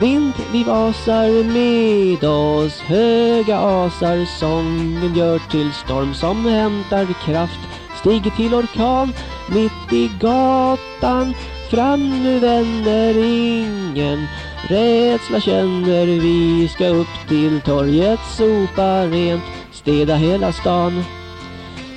Vind vi vasar med oss Höga asar. Sången gör till storm som hämtar kraft Stiger till orkan mitt i gatan. Fram nu vänner ingen Rädsla känner vi. Ska upp till torget sopa rent Städa hela stan.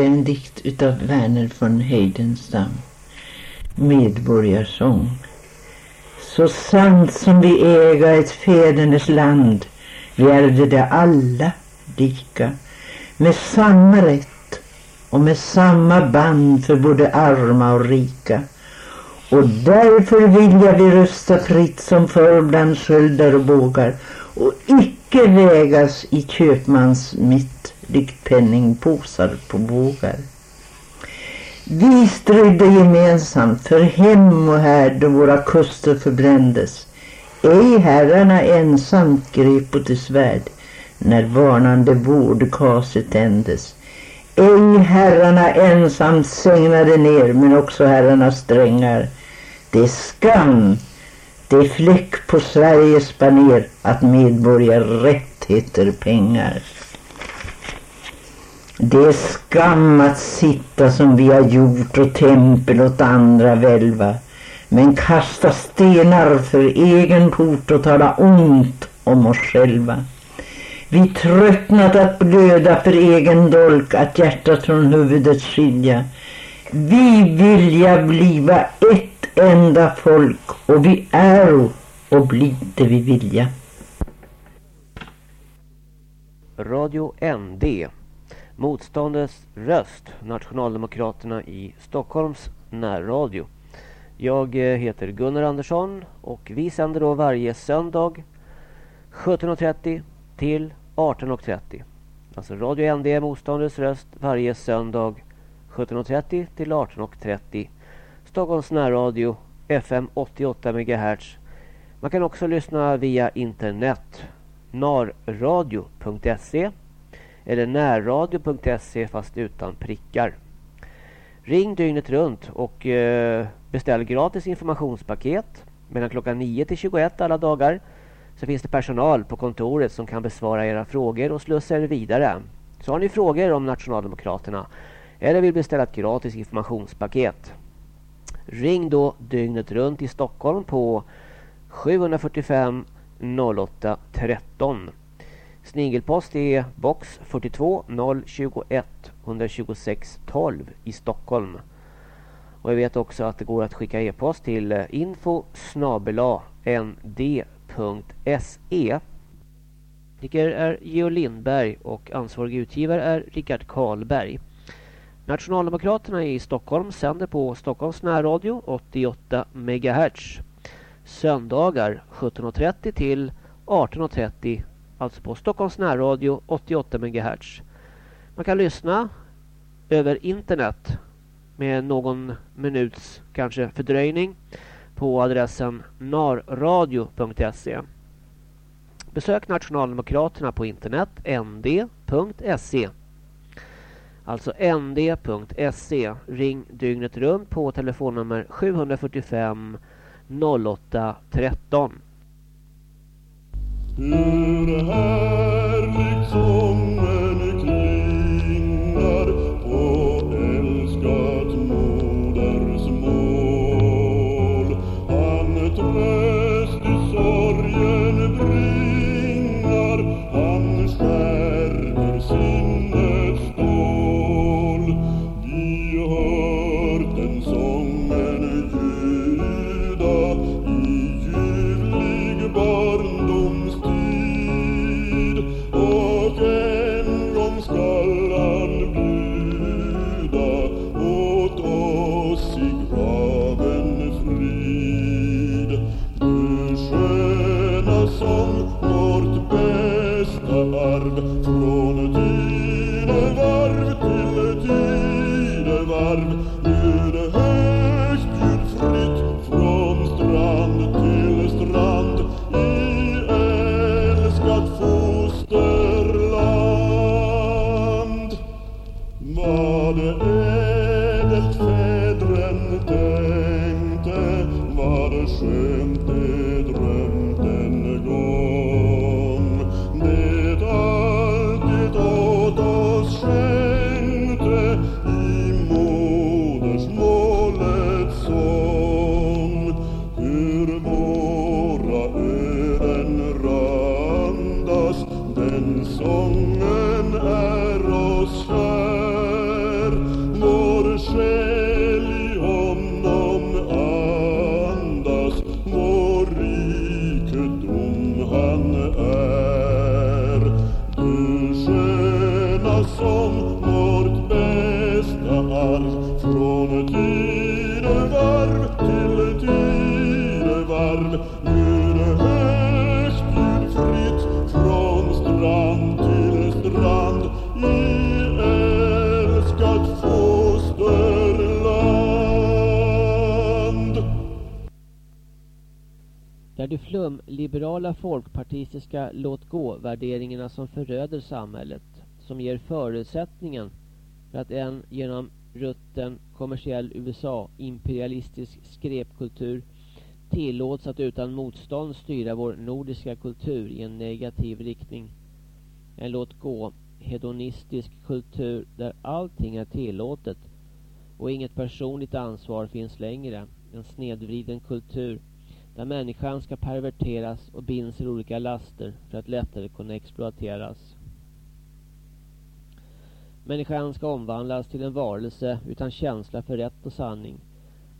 Det är en dikt utav Verner von Heidenstam. medborgarsång. Så sant som vi äga ett fädernes land, vi ärvde det alla lika, med samma rätt och med samma band för både arma och rika. Och därför vilja vi rösta fritt som förr bland sköldar och bågar och icke vägas i köpmans mitt riktpenningpåsar på bågar. Vi strödde gemensamt för hem och här då våra kuster förbrändes. Ej herrarna ensamt grepo till svärd när varnande vårdkase tändes. Ej herrarna ensamt segnade ner men också herrarnas strängar. Det är skam, det är fläck på Sveriges baner att medborgarrätt heter pengar. Det är skam att sitta som vi har gjort och tempel åt andra välva. Men kasta stenar för egen port och tala ont om oss själva. Vi tröttnat att blöda för egen dolk, att hjärtat från huvudet skilja. Vi vilja bliva ett enda folk och vi är och bli det vi vilja. Radio ND Motståndets röst, Nationaldemokraterna i Stockholms närradio. Jag eh, heter Gunnar Andersson och vi sänder då varje söndag 17.30 till 18.30. Alltså Radio ND Motståndets röst varje söndag 17.30 till 18.30. Stockholms närradio FM 88 MHz. Man kan också lyssna via internet narradio.se eller närradio.se fast utan prickar. Ring dygnet runt och eh, beställ gratis informationspaket mellan klockan 9 till 21 alla dagar. Så finns det personal på kontoret som kan besvara era frågor och slussa er vidare. Så har ni frågor om Nationaldemokraterna eller vill beställa ett gratis informationspaket. Ring då dygnet runt i Stockholm på 745 08 13. Snigelpost är box 42 021 126 12 i Stockholm. Och jag vet också att det går att skicka e-post till info nd.se. Tekniker är Geo Lindberg och ansvarig utgivare är Rickard Karlberg. Nationaldemokraterna i Stockholm sänder på Stockholms närradio 88 MHz. Söndagar 17.30 till 18.30 alltså på Stockholms närradio 88 MHz. Man kan lyssna över internet med någon minuts kanske fördröjning på adressen narradio.se. Besök Nationaldemokraterna på internet nd.se. Alltså nd.se. Ring dygnet runt på telefonnummer 745 08 13. Hur härligt sången klingar. Klassiska låt-gå-värderingarna som föröder samhället. Som ger förutsättningen för att en genom rutten kommersiell USA-imperialistisk skräpkultur tillåts att utan motstånd styra vår nordiska kultur i en negativ riktning. En låt-gå hedonistisk kultur där allting är tillåtet och inget personligt ansvar finns längre. En snedvriden kultur där människan ska perverteras och binds i olika laster för att lättare kunna exploateras. Människan ska omvandlas till en varelse utan känsla för rätt och sanning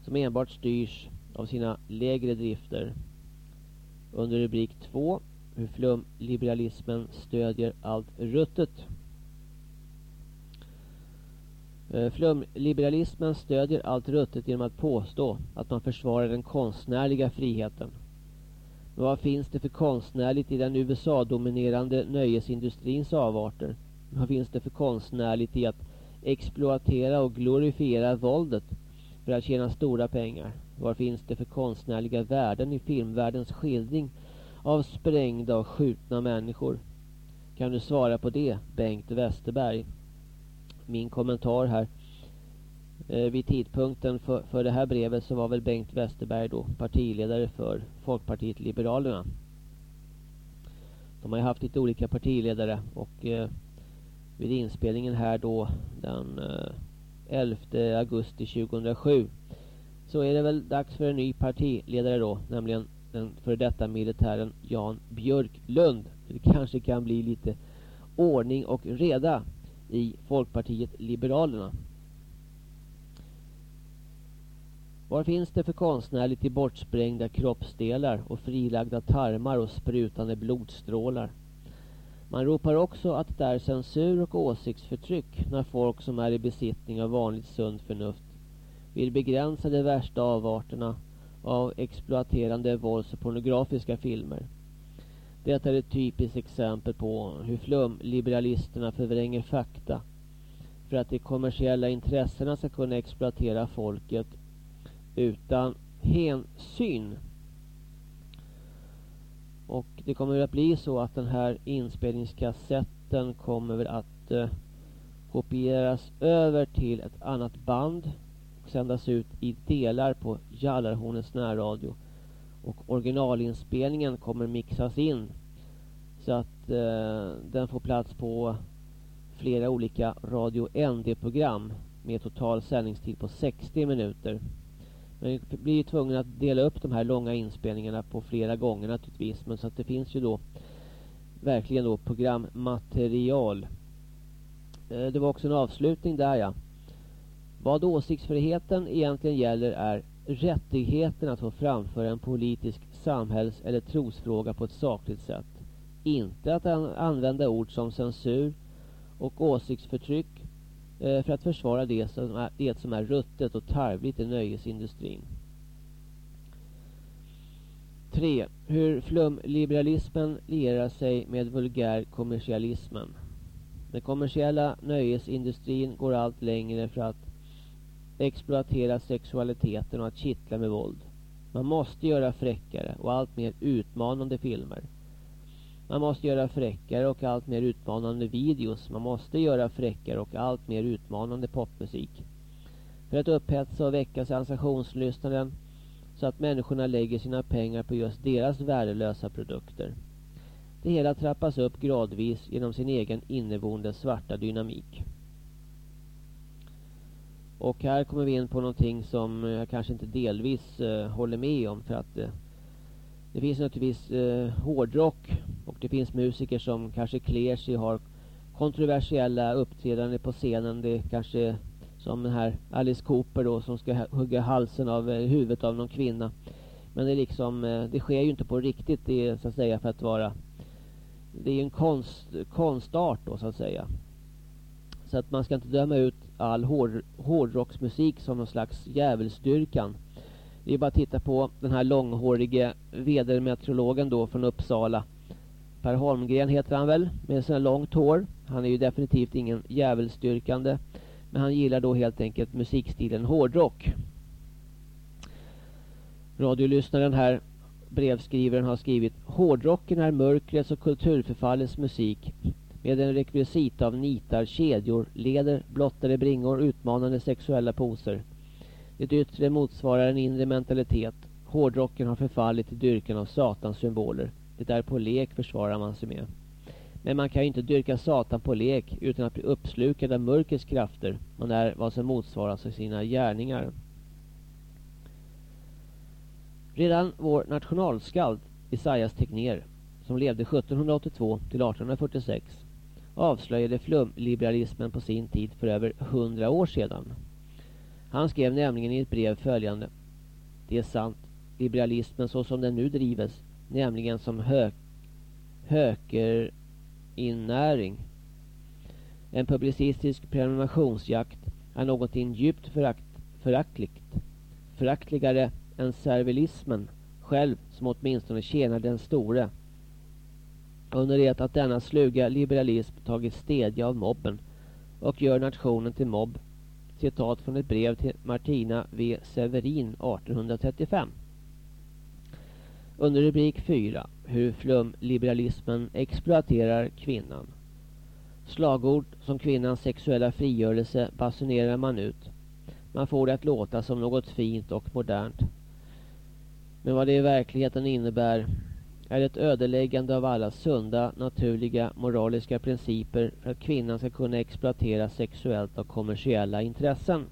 som enbart styrs av sina lägre drifter. Under rubrik 2 hur flumliberalismen stödjer allt ruttet. Eh, flumliberalismen stödjer allt ruttet genom att påstå att man försvarar den konstnärliga friheten. Men vad finns det för konstnärligt i den USA-dominerande nöjesindustrins avarter? Vad finns det för konstnärligt i att exploatera och glorifiera våldet för att tjäna stora pengar? Vad finns det för konstnärliga värden i filmvärldens skildring av sprängda och skjutna människor? Kan du svara på det, Bengt Westerberg? Min kommentar här. Eh, vid tidpunkten för, för det här brevet så var väl Bengt Westerberg då partiledare för Folkpartiet Liberalerna. De har ju haft lite olika partiledare och eh, vid inspelningen här då den eh, 11 augusti 2007 så är det väl dags för en ny partiledare då, nämligen den före detta militären Jan Björklund. Det kanske kan bli lite ordning och reda i Folkpartiet Liberalerna. Vad finns det för konstnärligt i bortsprängda kroppsdelar och frilagda tarmar och sprutande blodstrålar? Man ropar också att det är censur och åsiktsförtryck när folk som är i besittning av vanligt sunt förnuft vill begränsa de värsta avarterna av exploaterande vålds- och pornografiska filmer. Detta är ett typiskt exempel på hur flumliberalisterna förvränger fakta för att de kommersiella intressena ska kunna exploatera folket utan hänsyn. Och det kommer att bli så att den här inspelningskassetten kommer att eh, kopieras över till ett annat band och sändas ut i delar på Jallarhornets närradio. Och originalinspelningen kommer mixas in så att eh, den får plats på flera olika Radio ND-program med total sändningstid på 60 minuter. Men vi blir tvungna att dela upp de här långa inspelningarna på flera gånger naturligtvis. Men så att det finns ju då verkligen då programmaterial. Eh, det var också en avslutning där ja. Vad åsiktsfriheten egentligen gäller är rättigheten att få framföra en politisk samhälls- eller trosfråga på ett sakligt sätt. Inte att an använda ord som censur och åsiktsförtryck eh, för att försvara det som, är, det som är ruttet och tarvligt i nöjesindustrin. 3. Hur flumliberalismen lierar sig med vulgär kommersialismen. Den kommersiella nöjesindustrin går allt längre för att exploatera sexualiteten och att kittla med våld. Man måste göra fräckare och allt mer utmanande filmer. Man måste göra fräckare och allt mer utmanande videos. Man måste göra fräckare och allt mer utmanande popmusik. För att upphetsa och väcka sensationslystnaden så att människorna lägger sina pengar på just deras värdelösa produkter. Det hela trappas upp gradvis genom sin egen inneboende svarta dynamik. Och här kommer vi in på någonting som eh, jag kanske inte delvis eh, håller med om för att eh, det finns naturligtvis eh, hårdrock och det finns musiker som kanske klär sig och har kontroversiella uppträdanden på scenen. Det är kanske som den här Alice Cooper då som ska hugga halsen av eh, huvudet av någon kvinna. Men det är liksom, eh, det sker ju inte på riktigt det är så att säga för att vara det är en konst, konstart då så att säga. Så att man ska inte döma ut all hår, hårdrocksmusik som någon slags djävulsdyrkan. Det är bara att titta på den här långhårige vedermeteorologen då från Uppsala. Per Holmgren heter han väl med sina långt hår. Han är ju definitivt ingen djävulsdyrkande. Men han gillar då helt enkelt musikstilen hårdrock. Radiolyssnaren här brevskrivaren har skrivit Hårdrocken är mörkrets och kulturförfallets musik med en rekvisita av nitar, kedjor, leder, blottade bringor, utmanande sexuella poser. Det yttre motsvarar en inre mentalitet. Hårdrocken har förfallit till dyrkan av satans symboler. Det är på lek försvarar man sig med. Men man kan ju inte dyrka Satan på lek utan att bli uppslukad av mörkrets krafter. Man är vad som motsvaras av sina gärningar. Redan vår nationalskald Isaias Tegnér, som levde 1782 till 1846, avslöjade flumliberalismen på sin tid för över hundra år sedan. Han skrev nämligen i ett brev följande. Det är sant, liberalismen så som den nu drives, nämligen som hö hökerinnäring. En publicistisk prenumerationsjakt är någonting djupt förakt, föraktligt. Föraktligare än servilismen själv som åtminstone tjänar den store. Under det att denna sluga liberalism tagit stedja av mobben och gör nationen till mobb. Citat från ett brev till Martina V. Severin 1835. Under rubrik 4 hur flumliberalismen exploaterar kvinnan. Slagord som kvinnans sexuella frigörelse basunerar man ut. Man får det att låta som något fint och modernt. Men vad det i verkligheten innebär är ett ödeläggande av alla sunda, naturliga, moraliska principer för att kvinnan ska kunna exploatera sexuellt och kommersiella intressen.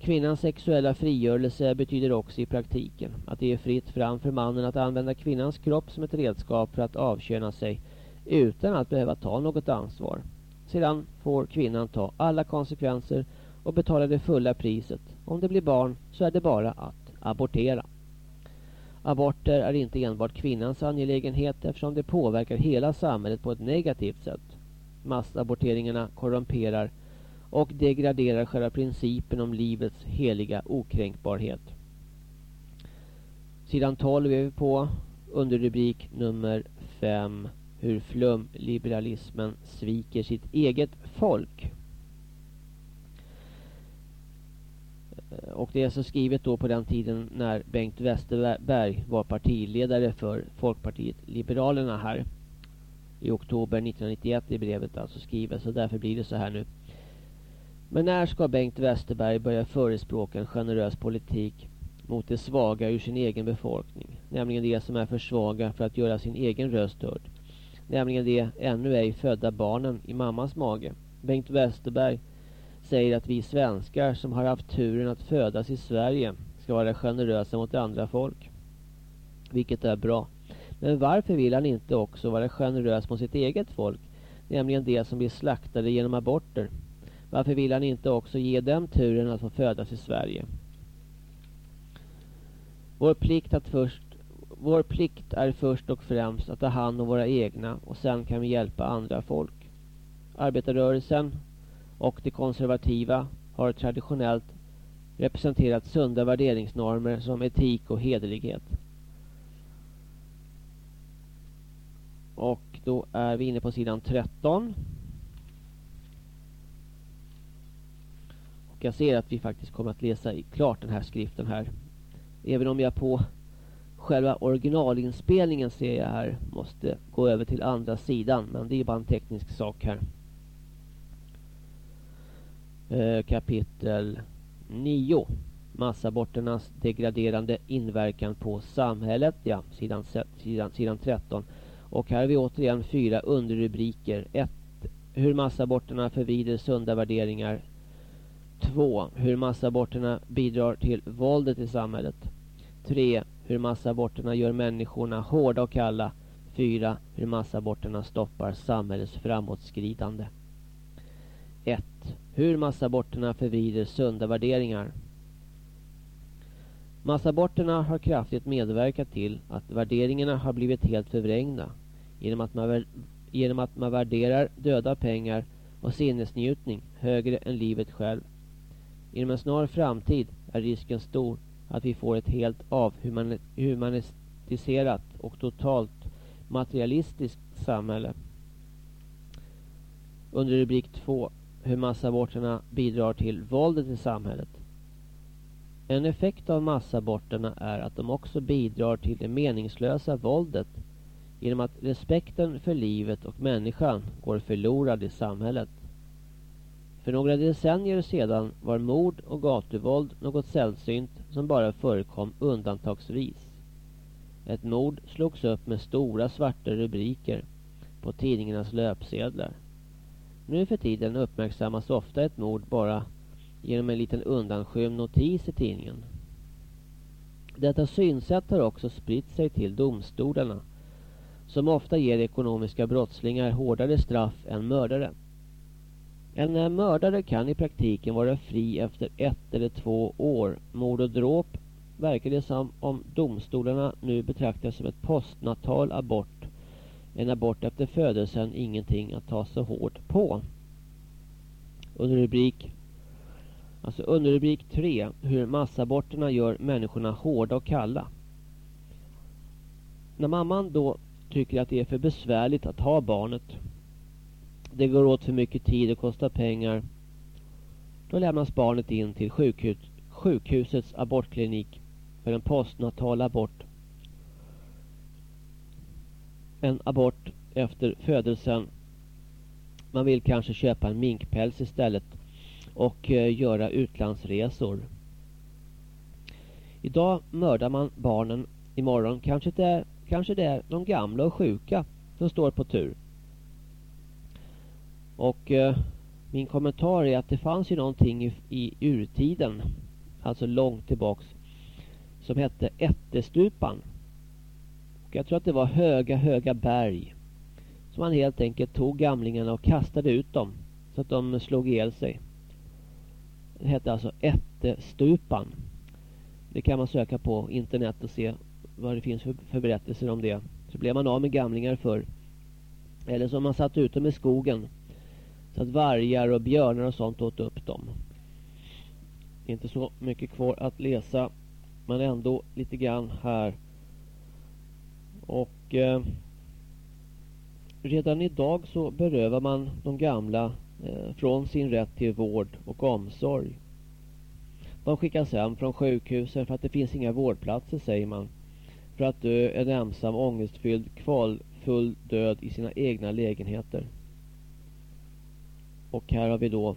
Kvinnans sexuella frigörelse betyder också i praktiken att det är fritt fram för mannen att använda kvinnans kropp som ett redskap för att avköna sig utan att behöva ta något ansvar. Sedan får kvinnan ta alla konsekvenser och betala det fulla priset. Om det blir barn så är det bara att abortera. Aborter är inte enbart kvinnans angelägenhet eftersom det påverkar hela samhället på ett negativt sätt. Massaborteringarna korrumperar och degraderar själva principen om livets heliga okränkbarhet. Sidan 12 är vi på under rubrik nummer 5 hur flumliberalismen sviker sitt eget folk. Eh, och det är så skrivet då på den tiden när Bengt Westerberg var partiledare för Folkpartiet Liberalerna här. I oktober 1991 i brevet alltså skrivet. Så därför blir det så här nu. Men när ska Bengt Westerberg börja förespråka en generös politik mot de svaga ur sin egen befolkning? Nämligen de som är för svaga för att göra sin egen röst hörd. Nämligen de ännu ej födda barnen i mammas mage. Bengt Westerberg säger att vi svenskar som har haft turen att födas i Sverige ska vara generösa mot andra folk. Vilket är bra. Men varför vill han inte också vara generös mot sitt eget folk? Nämligen de som blir slaktade genom aborter. Varför vill han inte också ge dem turen att få födas i Sverige? Vår plikt, att först, vår plikt är först och främst att ta hand om våra egna och sen kan vi hjälpa andra folk. Arbetarrörelsen och de konservativa har traditionellt representerat sunda värderingsnormer som etik och hederlighet. Och då är vi inne på sidan 13. Och jag ser att vi faktiskt kommer att läsa klart den här skriften här. Även om jag på själva originalinspelningen ser jag här måste gå över till andra sidan. Men det är bara en teknisk sak här. Eh, kapitel 9. Massaborternas degraderande inverkan på samhället. Ja, sidan, sidan, sidan 13. Och här har vi återigen fyra underrubriker. 1. Hur massaborterna förvider sunda värderingar. 2. Hur massaborterna bidrar till våldet i samhället. 3. Hur massaborterna gör människorna hårda och kalla. 4. Hur massaborterna stoppar samhällets framåtskridande. 1. Hur massaborterna förvrider sunda värderingar. Massaborterna har kraftigt medverkat till att värderingarna har blivit helt förvrängda genom att man, genom att man värderar döda pengar och sinnesnjutning högre än livet själv. Inom en snar framtid är risken stor att vi får ett helt avhumaniserat och totalt materialistiskt samhälle. Under rubrik 2 hur massaborterna bidrar till våldet i samhället. En effekt av massaborterna är att de också bidrar till det meningslösa våldet genom att respekten för livet och människan går förlorad i samhället. För några decennier sedan var mord och gatuvåld något sällsynt som bara förekom undantagsvis. Ett mord slogs upp med stora svarta rubriker på tidningarnas löpsedlar. Nu för tiden uppmärksammas ofta ett mord bara genom en liten undanskymd notis i tidningen. Detta synsätt har också spritt sig till domstolarna som ofta ger ekonomiska brottslingar hårdare straff än mördare. En eh, mördare kan i praktiken vara fri efter ett eller två år. Mord och dråp verkar det som om domstolarna nu betraktar som ett postnatal abort. En abort efter födelsen ingenting att ta så hårt på. Under rubrik Alltså under rubrik 3 Hur massaborterna gör människorna hårda och kalla. När mamman då tycker att det är för besvärligt att ha barnet. Det går åt för mycket tid och kostar pengar. Då lämnas barnet in till sjukhus, sjukhusets abortklinik för en postnatal abort. En abort efter födelsen. Man vill kanske köpa en minkpäls istället och eh, göra utlandsresor. Idag mördar man barnen. Imorgon kanske det, är, kanske det är de gamla och sjuka som står på tur. Och eh, min kommentar är att det fanns ju någonting i, i urtiden, alltså långt tillbaks, som hette Ättestupan. Och jag tror att det var höga, höga berg. Så man helt enkelt tog gamlingarna och kastade ut dem så att de slog ihjäl sig. Det hette alltså Ättestupan. Det kan man söka på internet och se vad det finns för, för berättelser om det. Så blev man av med gamlingar för. Eller så man satt ut dem i skogen. Så att vargar och björnar och sånt åt upp dem. Inte så mycket kvar att läsa. Men ändå lite grann här. Och eh, redan idag så berövar man de gamla Eh, från sin rätt till vård och omsorg. De skickas hem från sjukhusen för att det finns inga vårdplatser säger man. För att dö en ensam, ångestfylld, kvalfull död i sina egna lägenheter. Och här har vi då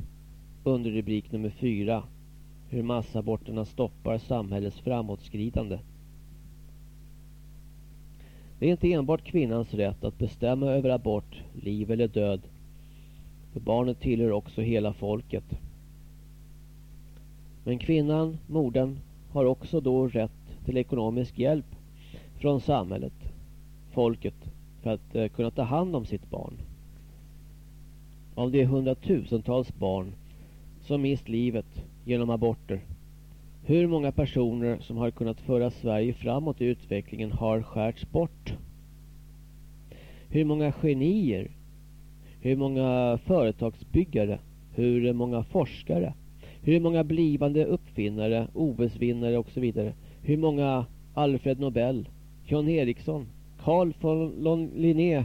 underrubrik nummer fyra. Hur massaborterna stoppar samhällets framåtskridande. Det är inte enbart kvinnans rätt att bestämma över abort, liv eller död för barnet tillhör också hela folket. Men kvinnan, modern, har också då rätt till ekonomisk hjälp från samhället, folket, för att eh, kunna ta hand om sitt barn. Av de hundratusentals barn som mist livet genom aborter. Hur många personer som har kunnat föra Sverige framåt i utvecklingen har skärts bort? Hur många genier hur många företagsbyggare? Hur många forskare? Hur många blivande uppfinnare, OS-vinnare och så vidare? Hur många Alfred Nobel, John Eriksson, Carl von Linné,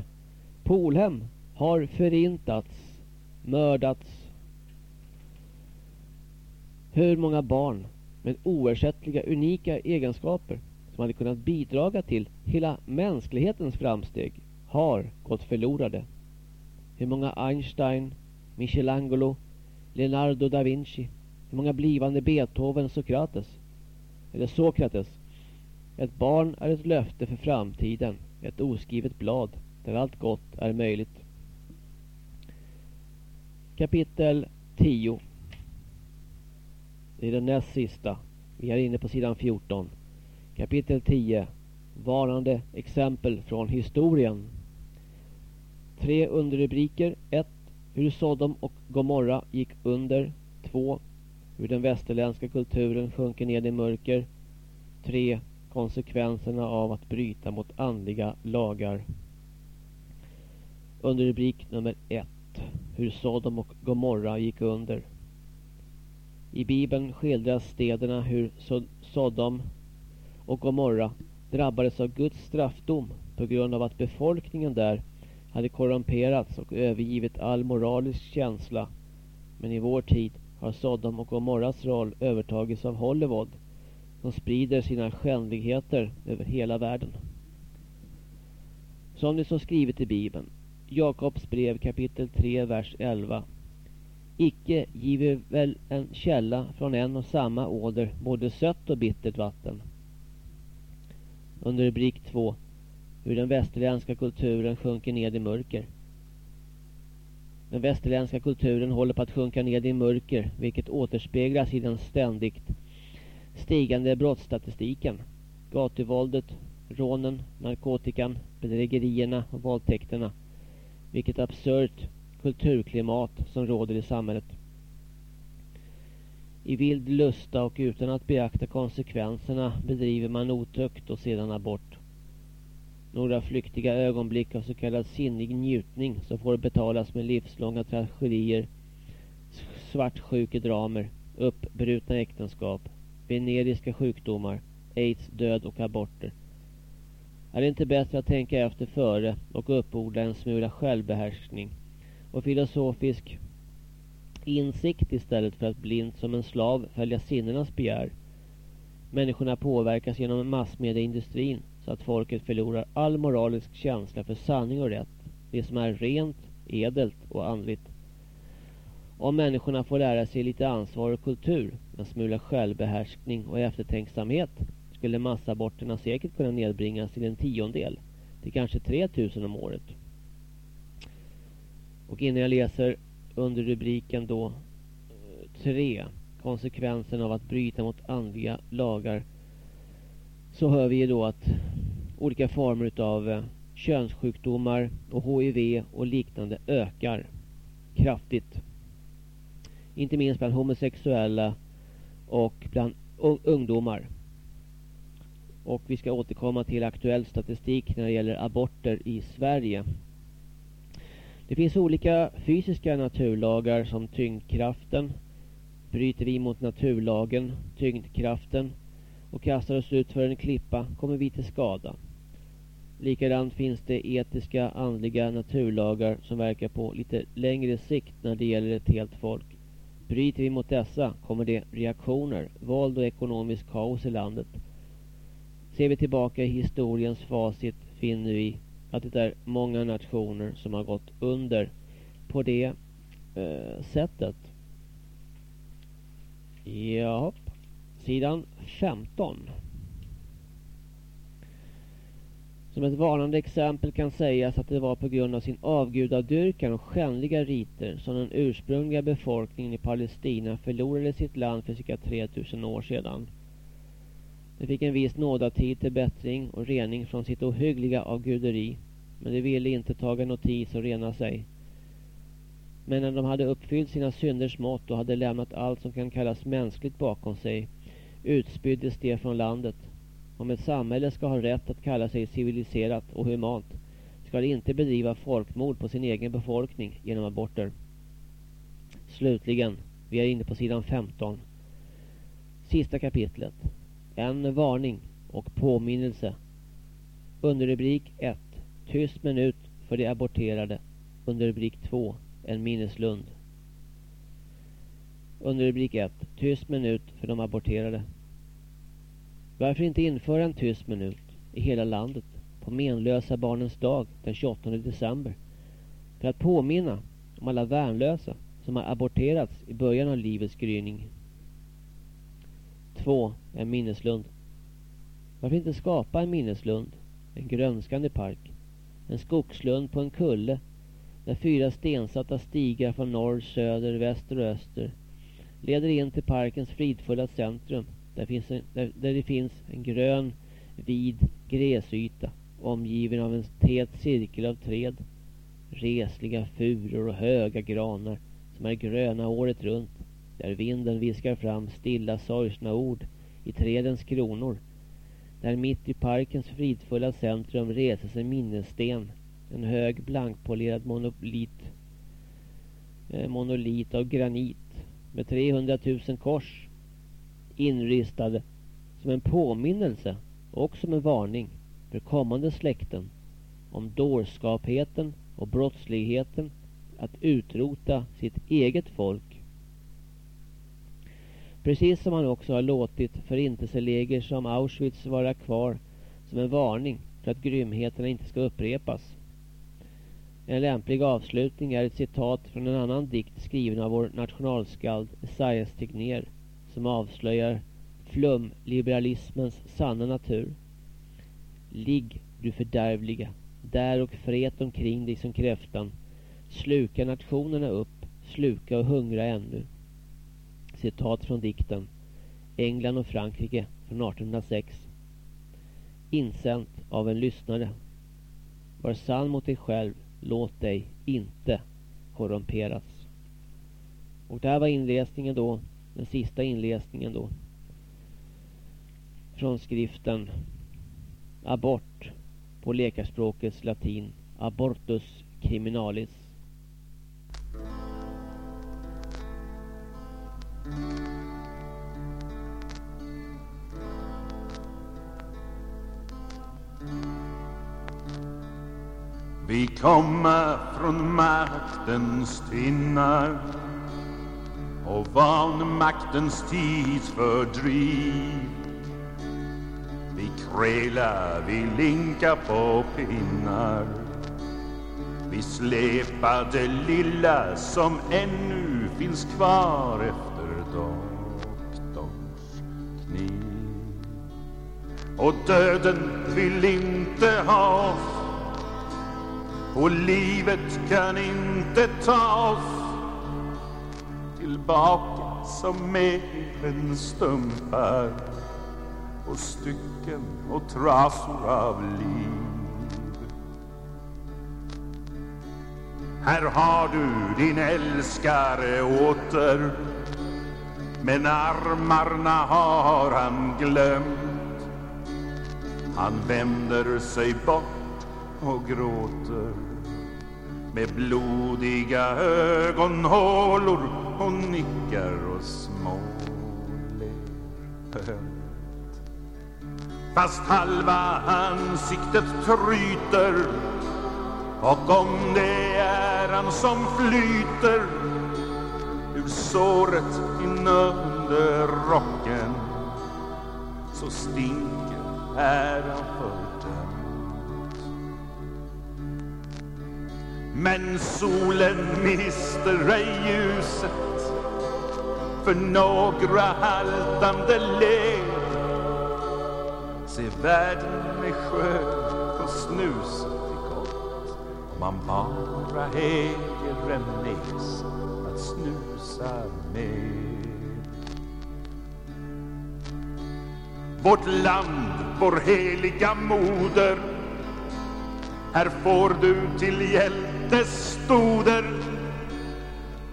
Polhem har förintats, mördats? Hur många barn med oersättliga, unika egenskaper som hade kunnat bidraga till hela mänsklighetens framsteg har gått förlorade? Hur många Einstein, Michelangelo, Leonardo da Vinci, hur många blivande Beethoven, Sokrates? Eller Sokrates. Ett barn är ett löfte för framtiden, ett oskrivet blad där allt gott är möjligt. Kapitel 10 det är den näst sista. Vi är inne på sidan 14. Kapitel 10 Varande exempel från historien Tre underrubriker. 1. Hur Sodom och Gomorra gick under. 2. Hur den västerländska kulturen sjunker ned i mörker. 3. Konsekvenserna av att bryta mot andliga lagar. Underrubrik nummer 1. Hur Sodom och Gomorra gick under. I Bibeln skildras städerna hur Sodom och Gomorra drabbades av Guds straffdom på grund av att befolkningen där hade korrumperats och övergivit all moralisk känsla. Men i vår tid har Sodom och Gomorras roll övertagits av Hollywood som sprider sina skändligheter över hela världen. Som det står skrivet i Bibeln. Jakobs brev kapitel 3, vers 11. Icke giver väl en källa från en och samma åder både sött och bittert vatten. Under rubrik 2. Hur den västerländska kulturen sjunker ned i mörker. Den västerländska kulturen håller på att sjunka ned i mörker vilket återspeglas i den ständigt stigande brottsstatistiken. Gatuvåldet, rånen, narkotikan, bedrägerierna och våldtäkterna. Vilket absurt kulturklimat som råder i samhället. I vild lusta och utan att beakta konsekvenserna bedriver man otukt och sedan abort. Några flyktiga ögonblick av så kallad sinnig njutning som får betalas med livslånga tragedier, svartsjukedramer, uppbrutna äktenskap, veneriska sjukdomar, aids, död och aborter. Är det inte bättre att tänka efter före och uppodla en smula självbehärskning och filosofisk insikt istället för att blint som en slav följa sinnenas begär? Människorna påverkas genom massmediaindustrin så att folket förlorar all moralisk känsla för sanning och rätt. Det som är rent, edelt och andligt. Om människorna får lära sig lite ansvar och kultur, en smula självbehärskning och eftertänksamhet skulle massaborterna säkert kunna nedbringas till en tiondel. Till kanske 3000 om året. Och innan jag läser under rubriken då eh, 3. Konsekvensen av att bryta mot andliga lagar. Så hör vi då att olika former av eh, könssjukdomar och HIV och liknande ökar kraftigt. Inte minst bland homosexuella och bland ungdomar. Och vi ska återkomma till aktuell statistik när det gäller aborter i Sverige. Det finns olika fysiska naturlagar som tyngdkraften. Bryter vi mot naturlagen, tyngdkraften och kastar oss ut för en klippa kommer vi till skada. Likadant finns det etiska, andliga naturlagar som verkar på lite längre sikt när det gäller ett helt folk. Bryter vi mot dessa kommer det reaktioner, våld och ekonomisk kaos i landet. Ser vi tillbaka i historiens facit finner vi att det är många nationer som har gått under på det eh, sättet. Ja, sidan 15. Som ett varnande exempel kan sägas att det var på grund av sin avgudadyrkan och skändliga riter som den ursprungliga befolkningen i Palestina förlorade sitt land för cirka 3000 år sedan. De fick en viss nådatid till bättring och rening från sitt ohyggliga avguderi. Men de ville inte taga notis och rena sig. Men när de hade uppfyllt sina synders mått och hade lämnat allt som kan kallas mänskligt bakom sig utspyddes de från landet. Om ett samhälle ska ha rätt att kalla sig civiliserat och humant ska det inte bedriva folkmord på sin egen befolkning genom aborter. Slutligen, vi är inne på sidan 15. Sista kapitlet. En varning och påminnelse. Underrubrik 1. Tyst minut för de aborterade. Underrubrik 2. En minneslund. Underrubrik 1. Tyst minut för de aborterade. Varför inte införa en tyst minut i hela landet på menlösa barnens dag den 28 december för att påminna om alla värnlösa som har aborterats i början av livets gryning 2. En minneslund. Varför inte skapa en minneslund? En grönskande park. En skogslund på en kulle. Där fyra stensatta stigar från norr, söder, väster och öster leder in till parkens fridfulla centrum. Där, finns en, där, där det finns en grön, vid gräsyta omgiven av en tät cirkel av träd. Resliga furor och höga granar som är gröna året runt där vinden viskar fram stilla sorgsna ord i trädens kronor. Där mitt i parkens fridfulla centrum reses en minnessten. En hög blankpolerad monolit, eh, monolit av granit med 300 000 kors inristade som en påminnelse och som en varning för kommande släkten om dårskapheten och brottsligheten att utrota sitt eget folk Precis som han också har låtit förintelseläger som Auschwitz vara kvar som en varning för att grymheterna inte ska upprepas. En lämplig avslutning är ett citat från en annan dikt skriven av vår nationalskald Esaias Tegnér som avslöjar flumliberalismens sanna natur. Ligg, du fördärvliga, där och fret omkring dig som kräftan. Sluka nationerna upp, sluka och hungra ännu. Citat från dikten England och Frankrike från 1806. Insänt av en lyssnare. Var sann mot dig själv, låt dig inte korrumperas. Och här var inläsningen då, den sista inläsningen då. Från skriften Abort på läkarspråkets latin Abortus criminalis. Vi kommer från maktens tinnar och vanmaktens tids fördriv. Vi krälar, vi linkar på pinnar. Vi släpar det lilla som ännu finns kvar Och döden vill inte ha oss och livet kan inte ta oss tillbaka som en stumpar och stycken och trasor av liv. Här har du din älskare åter men armarna har han glömt. Han vänder sig bort och gråter med blodiga ögonhålor och nickar och småler högt. Fast halva ansiktet tryter och om det är han som flyter ur såret inunder rocken så stinker är han fördömd. Men solen mister ej ljuset för några haltande led. Se världen är skön och snus är gott om man bara äger en näsa att snusa med. Vårt land, vår heliga moder här får du till hjältestoder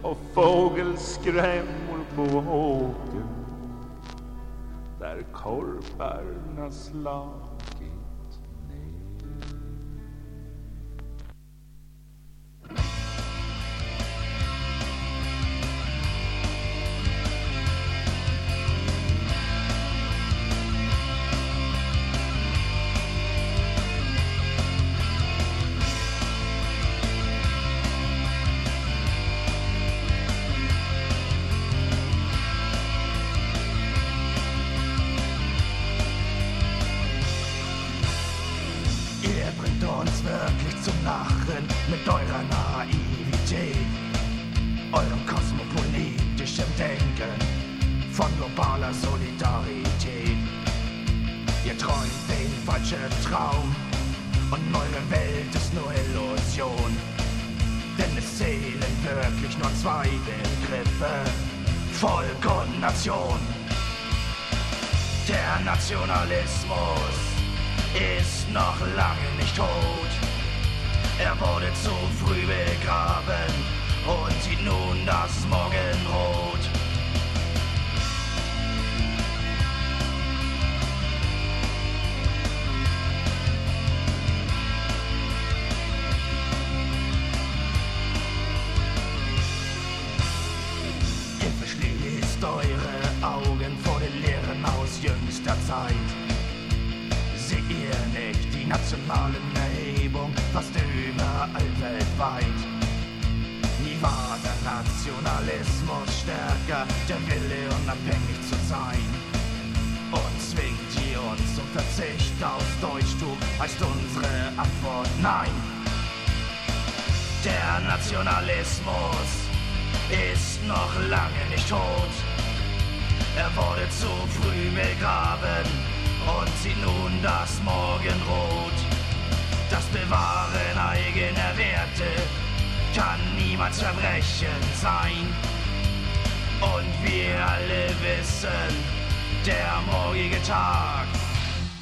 och fågelskrämmor på åker där korparna slår. Wissen, der morgige Tag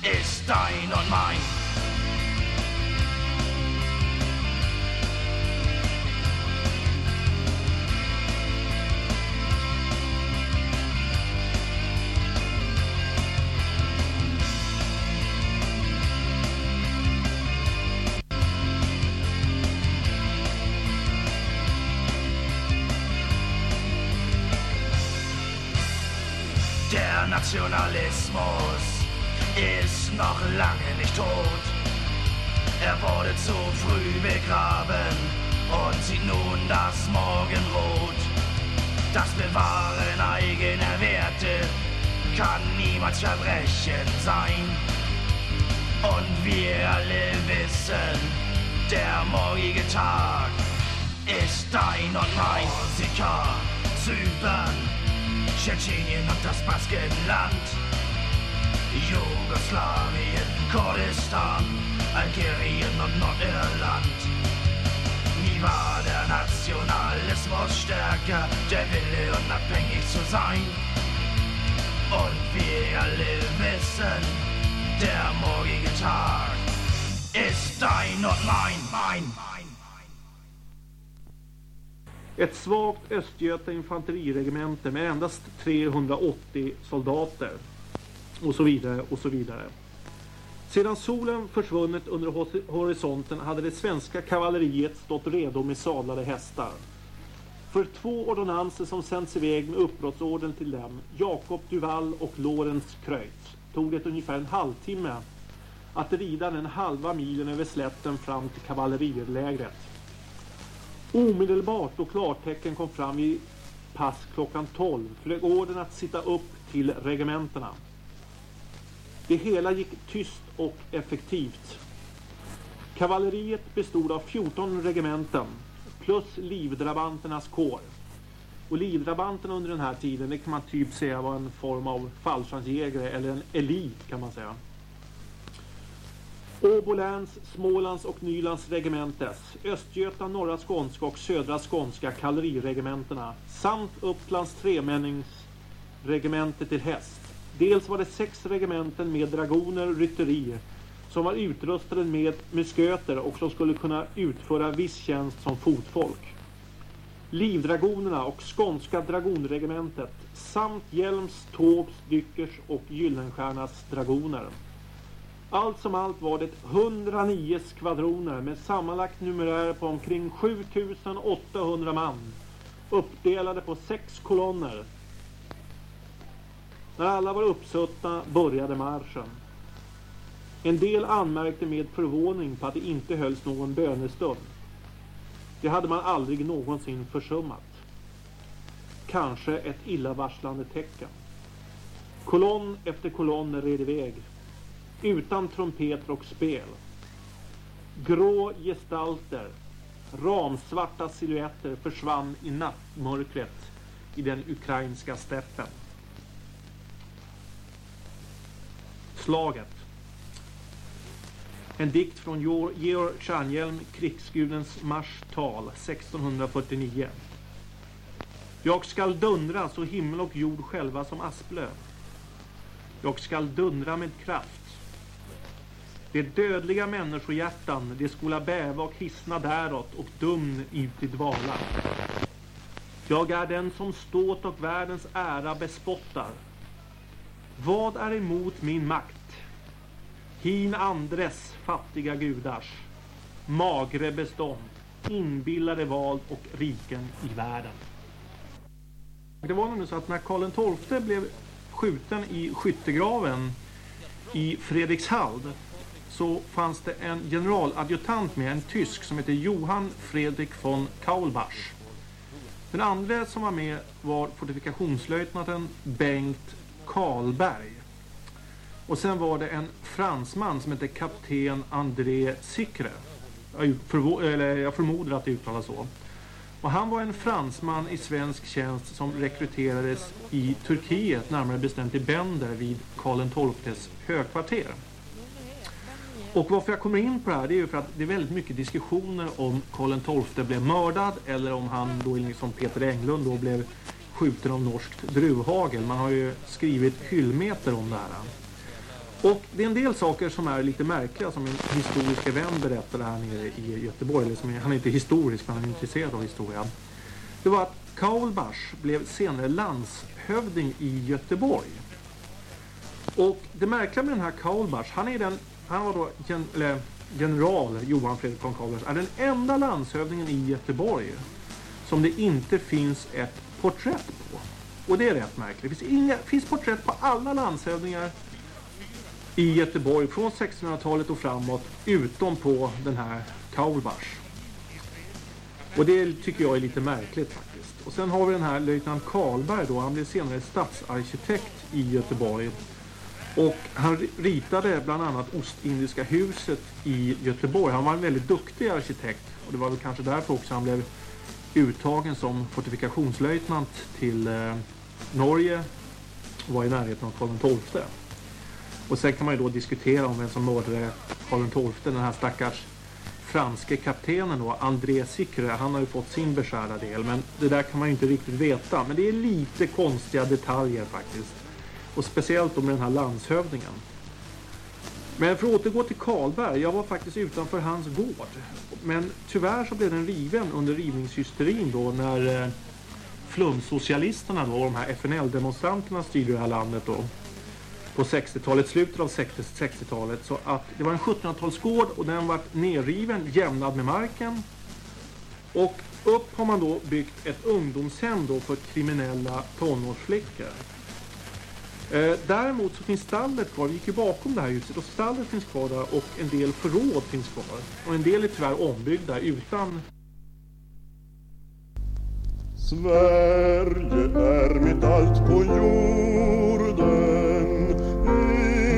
ist dein und mein. Nationalismus ist noch lange nicht tot. Er wurde zu früh begraben und sieht nun das Morgenrot. Das Bewahren eigener Werte kann niemals Verbrechen sein. Und wir alle wissen, der morgige Tag ist dein und mein Musiker, Zypern, Tschetschenien und das Baskenland, Jugoslawien, Kurdistan, Algerien und Nordirland. Nie war der Nationalismus stärker, der Wille unabhängig zu sein. Und wir alle wissen, der morgige Tag ist dein und mein, mein, mein. Ett svagt Östgöta infanteriregemente med endast 380 soldater. Och så vidare och så vidare. Sedan solen försvunnit under horisonten hade det svenska kavalleriet stått redo med sadlade hästar. För två ordonnanser som sänds iväg med uppbrottsorden till dem, Jakob Duval och Lorenz Kreutz, tog det ungefär en halvtimme att rida den halva milen över slätten fram till kavallerilägret. Omedelbart då klartecken kom fram i pass klockan 12 flög orden att sitta upp till regementena. Det hela gick tyst och effektivt. Kavalleriet bestod av 14 regementen plus livdrabanternas kår. Och livdrabanterna under den här tiden det kan man typ säga var en form av fallskärmsjägare eller en elit kan man säga. Åboläns, Smålands och Nylands regementes, Östgöta, Norra Skånska och Södra Skånska kavalleriregementena samt Upplands tremänningsregemente till häst. Dels var det sex regementen med dragoner och rytteri som var utrustade med musköter och som skulle kunna utföra viss tjänst som fotfolk. Livdragonerna och Skånska dragonregementet samt Hjelms, Taubes, Dyckers och Gyllenstiernas dragoner. Allt som allt var det 109 skvadroner med sammanlagt numerär på omkring 7800 man. Uppdelade på sex kolonner. När alla var uppsuttna började marschen. En del anmärkte med förvåning på att det inte hölls någon bönestund. Det hade man aldrig någonsin försummat. Kanske ett illavarslande tecken. Kolonn efter kolonn red iväg utan trumpeter och spel. Grå gestalter, ramsvarta silhuetter försvann i nattmörkret i den ukrainska steppen. Slaget. En dikt från Georg Tjärnhjelm, Krigsgudens marstal 1649. Jag skall dundra så himmel och jord själva som asplöv. Jag skall dundra med kraft. De dödliga människohjärtan, de skola bäva och hissna däråt och dumn ut i dvala. Jag är den som ståt och världens ära bespottar. Vad är emot min makt? Hin andres fattiga gudars, magre bestånd, inbillade vald och riken i världen. Det var nämligen så att när Karl XII blev skjuten i skyttegraven i Fredrikshald så fanns det en generaladjutant med, en tysk som heter Johan Fredrik von Kaulbach. Den andra som var med var fortifikationslöjtnanten Bengt Karlberg. Och sen var det en fransman som hette kapten André Sikre. Jag, jag förmodar att det uttalas så. Och han var en fransman i svensk tjänst som rekryterades i Turkiet, närmare bestämt i Bender vid Karl XIIs högkvarter. Och varför jag kommer in på det här det är ju för att det är väldigt mycket diskussioner om Karl XII blev mördad eller om han då liksom Peter Englund då blev skjuten av norskt druvhagel. Man har ju skrivit hyllmeter om det här. Och det är en del saker som är lite märkliga som min historiska vän berättade här nere i Göteborg. Liksom, han är inte historisk men han är intresserad av historia. Det var att Kaulbach blev senare landshövding i Göteborg. Och det märkliga med den här Kaulbach, han är den, han var då gen, eller, general Johan Fredrik von Kaulbach, är den enda landshövdingen i Göteborg som det inte finns ett porträtt på. Och det är rätt märkligt. Det finns, inga, finns porträtt på alla landshövdingar i Göteborg från 1600-talet och framåt utom på den här Kaulbach. Och det tycker jag är lite märkligt faktiskt. Och sen har vi den här löjtnant Karlberg då. Han blev senare stadsarkitekt i Göteborg. Och han ritade bland annat Ostindiska huset i Göteborg. Han var en väldigt duktig arkitekt. Och det var väl kanske därför också han blev uttagen som fortifikationslöjtnant till eh, Norge. Och var i närheten av Karl XII. Och sen kan man ju då diskutera om vem som mördade Karl XII, den här stackars franske kaptenen då, André Sikre, han har ju fått sin beskärda del. Men det där kan man ju inte riktigt veta. Men det är lite konstiga detaljer faktiskt. Och speciellt om den här landshövdingen. Men för att återgå till Karlberg, jag var faktiskt utanför hans gård. Men tyvärr så blev den riven under rivningshysterin då när eh, flumsocialisterna då, de här FNL-demonstranterna styrde det här landet då på 60-talet, slutet av 60-talet. Så att det var en 1700-talsgård och den var nerriven, jämnad med marken. Och upp har man då byggt ett ungdomshem då för kriminella tonårsflickor. Eh, däremot så finns stallet kvar, vi gick ju bakom det här huset och stallet finns kvar där och en del förråd finns kvar. Och en del är tyvärr ombyggda utan Sverige är mitt allt på jorden.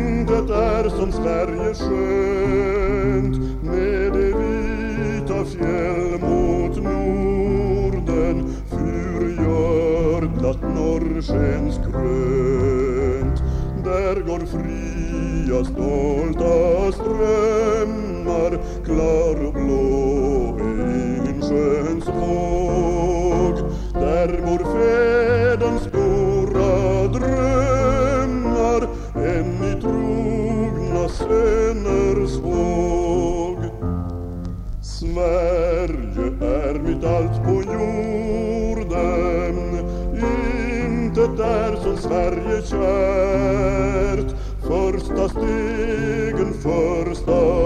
Inget är som Sverige skönt. Med de vita fjäll mot Norden Fyrhjördat norrskens grönt där går fria stolta strömmar Klar och blå är insjöns våg Där bor fäderns stora drömmar Än i trogna söners våg Sverige är mitt allt på jord. Intet är som Sverige kärt Första stegen, första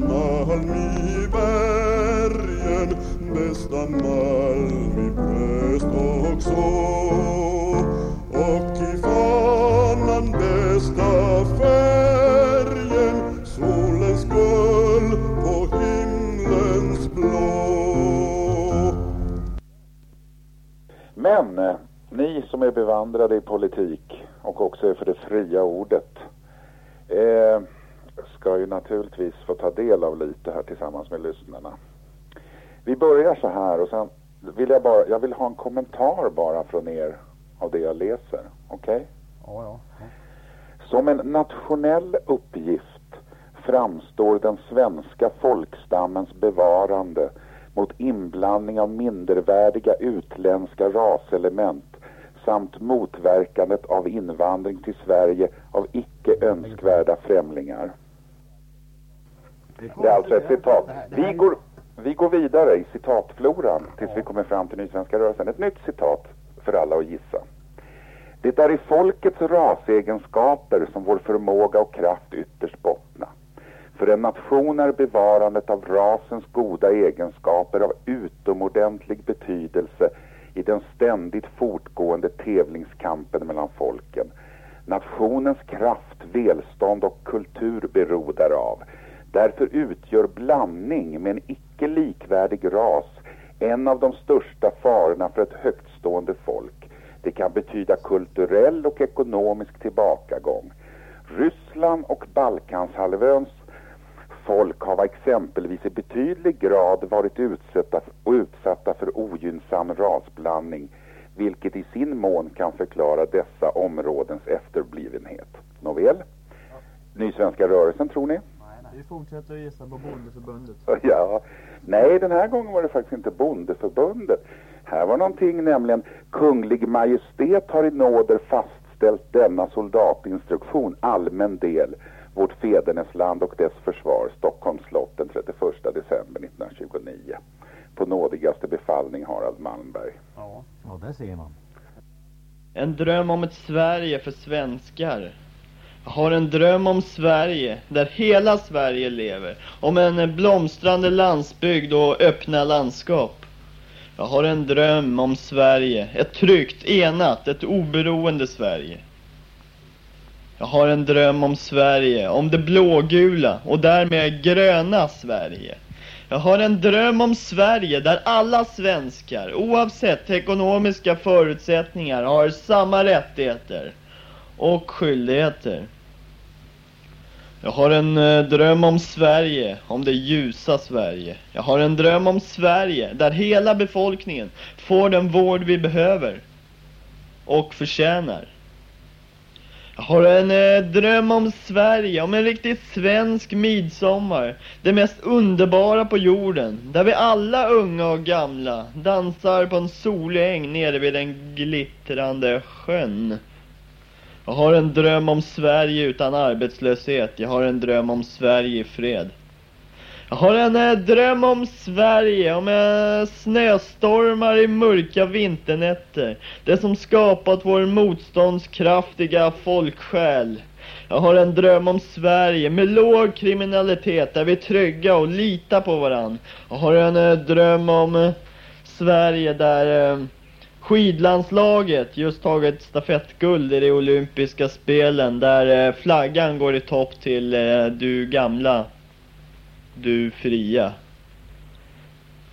malm i bergen Bästa malm i bröst också. Och i fanan bästa färgen Solens guld på himlens blå Men eh, ni som är bevandrade i politik och också är för det fria ordet eh, ska ju naturligtvis få ta del av lite här tillsammans med lyssnarna. Vi börjar så här och sen vill jag bara, jag vill ha en kommentar bara från er av det jag läser. Okej? Ja, ja. Som en nationell uppgift framstår den svenska folkstammens bevarande mot inblandning av mindervärdiga utländska raselement samt motverkandet av invandring till Sverige av icke önskvärda främlingar. Det är alltså ett citat. Vi går, vi går vidare i citatfloran tills vi kommer fram till Nysvenska rörelsen. Ett nytt citat för alla att gissa. Det är i folkets rasegenskaper som vår förmåga och kraft ytterst bottna. För en nation är bevarandet av rasens goda egenskaper av utomordentlig betydelse i den ständigt fortgående tävlingskampen mellan folken. Nationens kraft, välstånd och kultur beror därav. Därför utgör blandning med en icke likvärdig ras en av de största farorna för ett högtstående folk. Det kan betyda kulturell och ekonomisk tillbakagång. Ryssland och Balkanshalvöns folk har exempelvis i betydlig grad varit utsatta, utsatta för ogynnsam rasblandning vilket i sin mån kan förklara dessa områdens efterblivenhet. Nåväl? Nysvenska rörelsen tror ni? Vi fortsätter att gissa på Bondeförbundet. Ja, nej den här gången var det faktiskt inte Bondeförbundet. Här var någonting nämligen Kunglig Majestät har i nåder fastställt denna soldatinstruktion allmän del vårt fädernesland och dess försvar Stockholms slott den 31 december 1929. På nådigaste befallning Harald Malmberg. Ja, ja där ser man. En dröm om ett Sverige för svenskar. Jag har en dröm om Sverige, där hela Sverige lever. Om en blomstrande landsbygd och öppna landskap. Jag har en dröm om Sverige, ett tryggt, enat, ett oberoende Sverige. Jag har en dröm om Sverige, om det blågula och därmed gröna Sverige. Jag har en dröm om Sverige där alla svenskar, oavsett ekonomiska förutsättningar, har samma rättigheter och skyldigheter. Jag har en eh, dröm om Sverige, om det ljusa Sverige. Jag har en dröm om Sverige där hela befolkningen får den vård vi behöver och förtjänar. Jag har en eh, dröm om Sverige, om en riktigt svensk midsommar. Det mest underbara på jorden. Där vi alla unga och gamla dansar på en solig äng nere vid den glittrande sjön. Jag har en dröm om Sverige utan arbetslöshet. Jag har en dröm om Sverige i fred. Jag har en eh, dröm om Sverige, om eh, snöstormar i mörka vinternätter. Det som skapat vår motståndskraftiga folksjäl. Jag har en dröm om Sverige med låg kriminalitet, där vi är trygga och litar på varann. Jag har en eh, dröm om eh, Sverige där eh, skidlandslaget just tagit stafettguld i de olympiska spelen, där eh, flaggan går i topp till eh, du gamla du fria.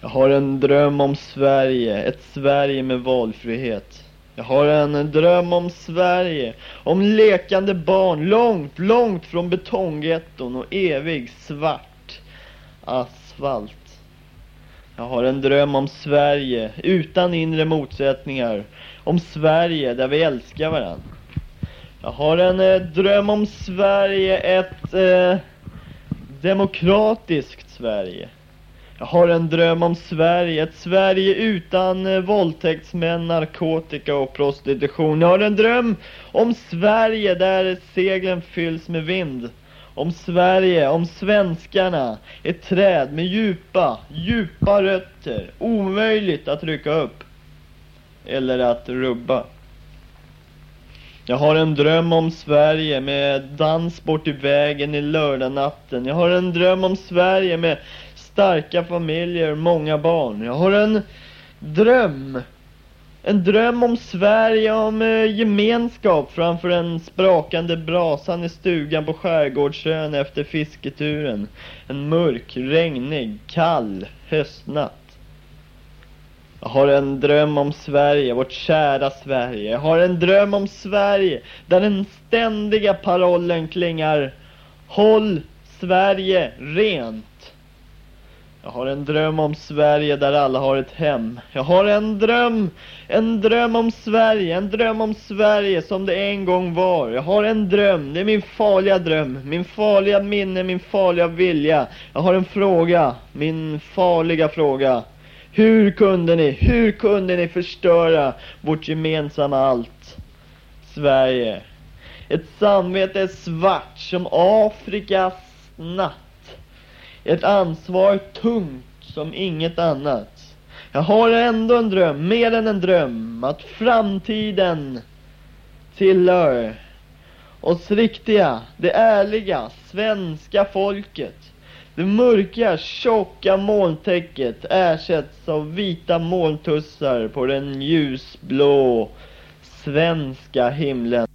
Jag har en dröm om Sverige, ett Sverige med valfrihet. Jag har en dröm om Sverige, om lekande barn långt, långt från betonggetton och evig svart asfalt. Jag har en dröm om Sverige utan inre motsättningar, om Sverige där vi älskar varandra. Jag har en eh, dröm om Sverige, ett eh, demokratiskt Sverige. Jag har en dröm om Sverige, ett Sverige utan eh, våldtäktsmän, narkotika och prostitution. Jag har en dröm om Sverige där seglen fylls med vind. Om Sverige, om svenskarna, ett träd med djupa, djupa rötter, omöjligt att rycka upp eller att rubba. Jag har en dröm om Sverige med dans bort i vägen i lördagnatten. Jag har en dröm om Sverige med starka familjer, många barn. Jag har en dröm. En dröm om Sverige, om eh, gemenskap framför den sprakande brasan i stugan på Skärgårdsön efter fisketuren. En mörk, regnig, kall höstnatt. Jag har en dröm om Sverige, vårt kära Sverige. Jag har en dröm om Sverige där den ständiga parollen klingar Håll Sverige rent. Jag har en dröm om Sverige där alla har ett hem. Jag har en dröm, en dröm om Sverige, en dröm om Sverige som det en gång var. Jag har en dröm, det är min farliga dröm, min farliga minne, min farliga vilja. Jag har en fråga, min farliga fråga. Hur kunde ni, hur kunde ni förstöra vårt gemensamma allt? Sverige. Ett samvete är svart som Afrikas natt. Ett ansvar tungt som inget annat. Jag har ändå en dröm, mer än en dröm, att framtiden tillhör oss riktiga, det ärliga, svenska folket. Det mörka, tjocka molntäcket ersätts av vita molntussar på den ljusblå svenska himlen.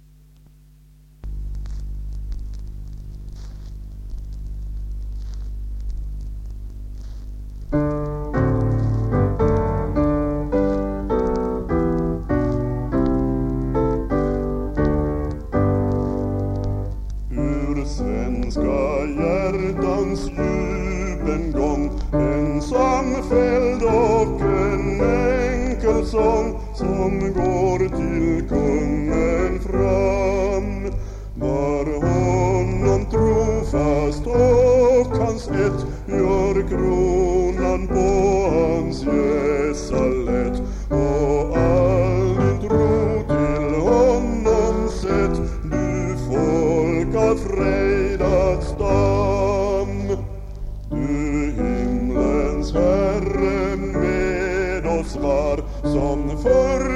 Ska hjärtans djup en gång En samfälld och en enkel sång Som går till kungen fram. Var honom trofast och hans ett Gör kronan på hans hjässa lätt Och all din tro till honom sätt Du folk av Som förr